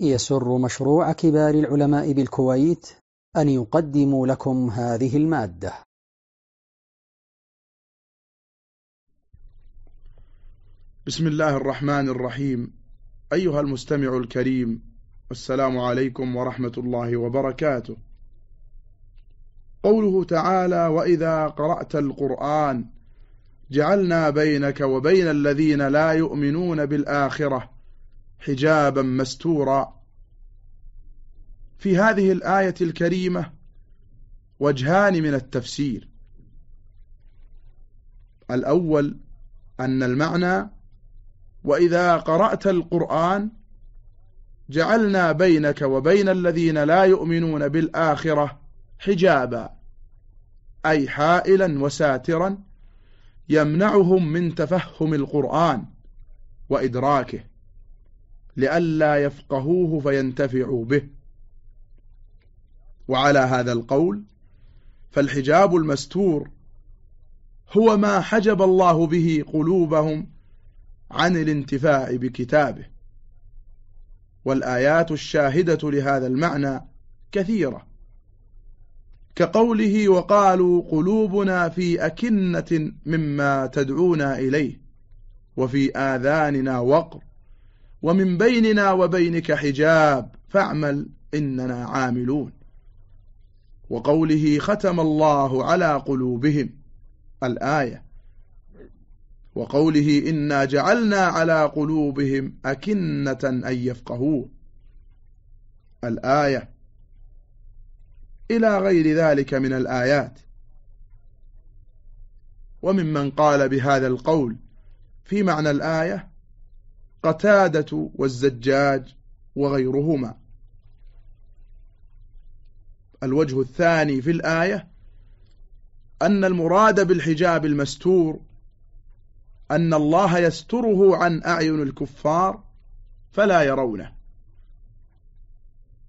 يسر مشروع كبار العلماء بالكويت أن يقدم لكم هذه المادة. بسم الله الرحمن الرحيم. أيها المستمع الكريم السلام عليكم ورحمة الله وبركاته. قوله تعالى وإذا قرأت القرآن جعلنا بينك وبين الذين لا يؤمنون بالآخرة حجابا مستورا. في هذه الآية الكريمة وجهان من التفسير. الأول أن المعنى وإذا قرأت القرآن جعلنا بينك وبين الذين لا يؤمنون بالآخرة حجابا أي حائلا وساترا يمنعهم من تفهم القرآن وإدراكه. لئلا يفقهوه فينتفعوا به. وعلى هذا القول فالحجاب المستور هو ما حجب الله به قلوبهم عن الانتفاع بكتابه. والآيات الشاهدة لهذا المعنى كثيرة. كقوله وقالوا قلوبنا في أكنة مما تدعونا إليه وفي آذاننا وقر. ومن بيننا وبينك حجاب فاعمل إننا عاملون. وقوله ختم الله على قلوبهم الآية. وقوله إنا جعلنا على قلوبهم أكنة أن يفقهوه الآية. إلى غير ذلك من الآيات. وممن قال بهذا القول في معنى الآية قتادة والزجاج وغيرهما. الوجه الثاني في الآية أن المراد بالحجاب المستور أن الله يستره عن أعين الكفار فلا يرونه.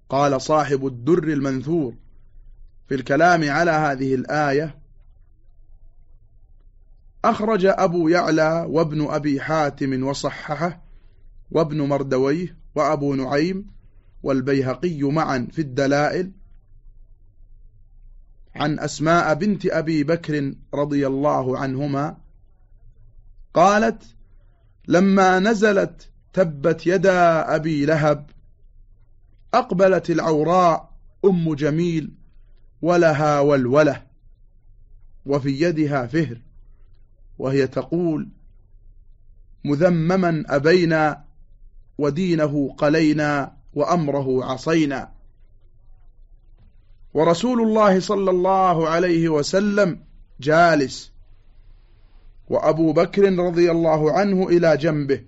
قال صاحب الدر المنثور في الكلام على هذه الآية أخرج أبو يعلى وابن أبي حاتم وصححه وابن مردويه وأبو نعيم والبيهقي معا في الدلائل عن أسماء بنت أبي بكر رضي الله عنهما قالت لما نزلت تبت يدا أبي لهب أقبلت العوراء أم جميل ولها والولة وفي يدها فهر وهي تقول مذمما أبينا ودينه قلينا وأمره عصينا. ورسول الله صلى الله عليه وسلم جالس. وأبو بكر رضي الله عنه إلى جنبه.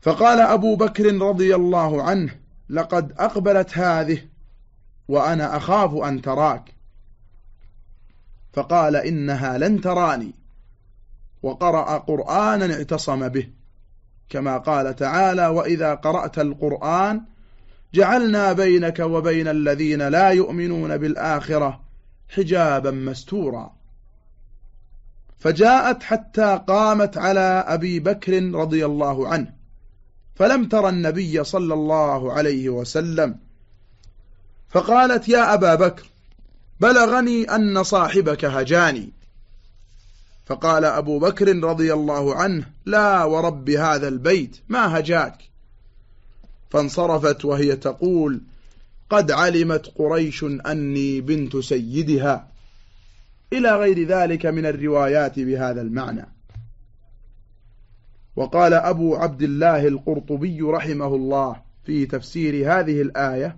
فقال أبو بكر رضي الله عنه لقد أقبلت هذه وأنا أخاف أن تراك. فقال إنها لن تراني. وقرأ قرآنا اعتصم به. كما قال تعالى وإذا قرأت القرآن جعلنا بينك وبين الذين لا يؤمنون بالآخرة حجابا مستورا فجاءت حتى قامت على أبي بكر رضي الله عنه فلم تر النبي صلى الله عليه وسلم فقالت يا أبا بكر بلغني أن صاحبك هجاني فقال أبو بكر رضي الله عنه لا ورب هذا البيت ما هجاك؟ فانصرفت وهي تقول قد علمت قريش أني بنت سيدها. إلى غير ذلك من الروايات بهذا المعنى. وقال أبو عبد الله القرطبي رحمه الله في تفسير هذه الآية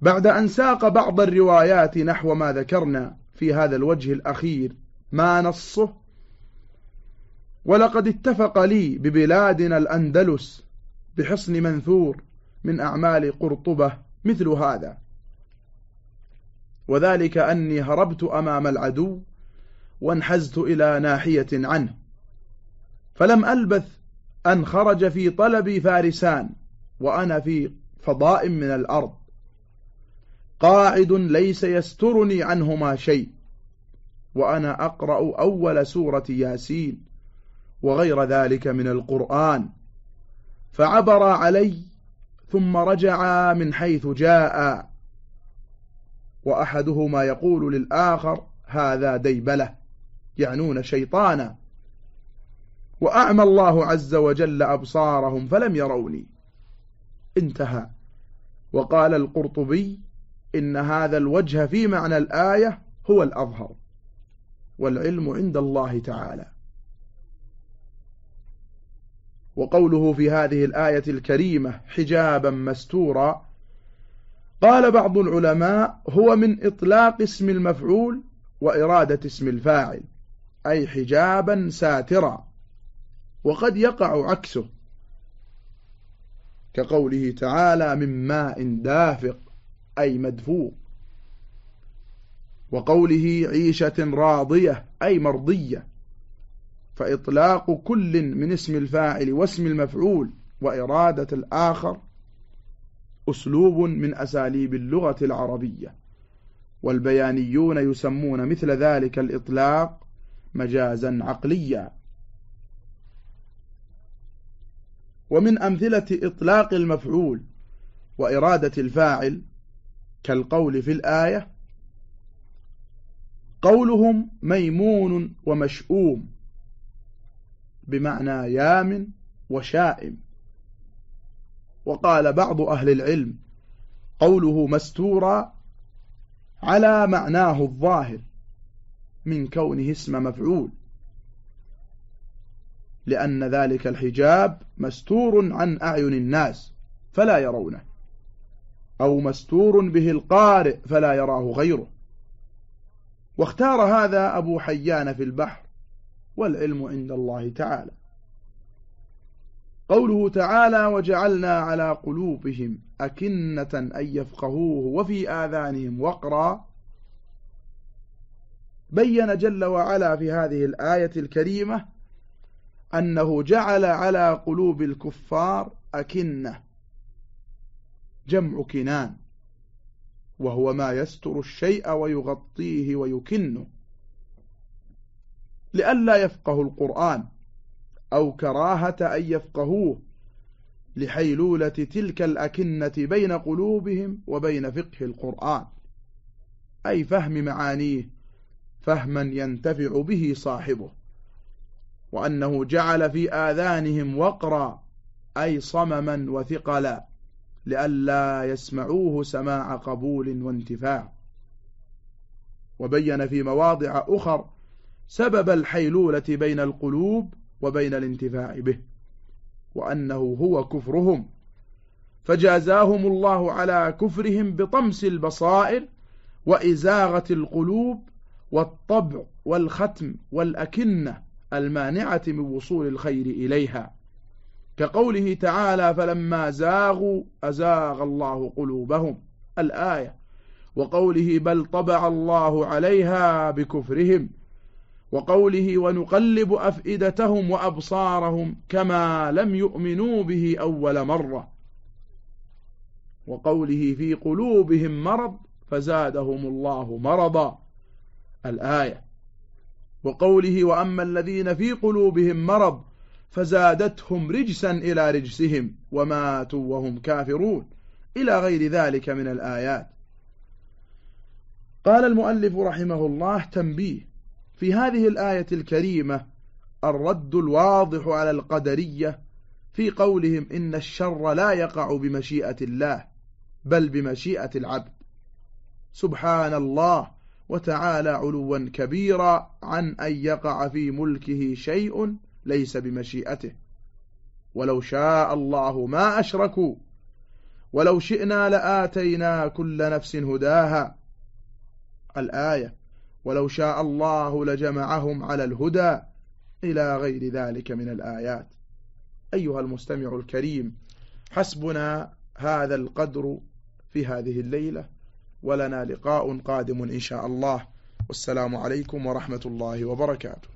بعد أن ساق بعض الروايات نحو ما ذكرنا في هذا الوجه الأخير ما نصه. ولقد اتفق لي ببلادنا الأندلس بحصن منثور من أعمال قرطبة مثل هذا. وذلك أني هربت أمام العدو وانحزت إلى ناحية عنه. فلم ألبث أن خرج في طلبي فارسان وأنا في فضاء من الأرض. قاعد ليس يسترني عنهما شيء. وأنا أقرأ أول سورة ياسين وغير ذلك من القرآن. فعبر علي ثم رجع من حيث جاء. وأحدهما يقول للآخر هذا ديبلة يعنون شيطانا. وأعمى الله عز وجل أبصارهم فلم يروني انتهى. وقال القرطبي إن هذا الوجه في معنى الآية هو الأظهر. والعلم عند الله تعالى. وقوله في هذه الآية الكريمة حجابا مستورا قال بعض العلماء هو من إطلاق اسم المفعول وإرادة اسم الفاعل أي حجابا ساترا وقد يقع عكسه. كقوله تعالى من ماء دافق أي مدفوق وقوله عيشة راضية أي مرضية. فإطلاق كل من اسم الفاعل واسم المفعول وإرادة الآخر أسلوب من أساليب اللغة العربية. والبيانيون يسمون مثل ذلك الإطلاق مجازا عقليا. ومن أمثلة إطلاق المفعول وإرادة الفاعل كالقول في الآية قولهم ميمون ومشؤوم بمعنى يام وشائم. وقال بعض أهل العلم قوله مستورا على معناه الظاهر من كونه اسم مفعول لأن ذلك الحجاب مستور عن أعين الناس فلا يرونه أو مستور به القارئ فلا يراه غيره. واختار هذا أبو حيان في البحر والعلم عند الله تعالى. قوله تعالى وجعلنا على قلوبهم أكنة أن يفقهوه وفي آذانهم وقرا بين جل وعلا في هذه الآية الكريمة أنه جعل على قلوب الكفار أكنة جمع كنان. وهو ما يستر الشيء ويغطيه ويكنه. لئلا يفقهوا القرآن أو كراهة أن يفقهوه لحيلولة تلك الأكنة بين قلوبهم وبين فقه القرآن. أي فهم معانيه فهما ينتفع به صاحبه. وأنه جعل في آذانهم وقرا أي صمما وثقلا. لئلا يسمعوه سماع قبول وانتفاع. وبين في مواضع أخر سبب الحيلولة بين القلوب وبين الانتفاع به وأنه هو كفرهم. فجازاهم الله على كفرهم بطمس البصائر وإزاغة القلوب والطبع والختم والأكنة المانعة من وصول الخير إليها. كقوله تعالى فلما زاغوا أزاغ الله قلوبهم الآية وقوله بل طبع الله عليها بكفرهم وقوله ونقلب أفئدتهم وأبصارهم كما لم يؤمنوا به أول مرة وقوله في قلوبهم مرض فزادهم الله مرضا الآية وقوله وأما الذين في قلوبهم مرض فزادتهم رجسا إلى رجسهم وماتوا وهم كافرون. إلى غير ذلك من الآيات. قال المؤلف رحمه الله تنبيه. في هذه الآية الكريمة الرد الواضح على القدرية في قولهم إن الشر لا يقع بمشيئة الله بل بمشيئة العبد. سبحان الله وتعالى علوا كبيرا عن أن يقع في ملكه شيء ليس بمشيئته. ولو شاء الله ما أشركوا. ولو شئنا لآتينا كل نفس هداها. الآية ولو شاء الله لجمعهم على الهدى إلى غير ذلك من الآيات. أيها المستمع الكريم حسبنا هذا القدر في هذه الليلة ولنا لقاء قادم إن شاء الله. والسلام عليكم ورحمة الله وبركاته.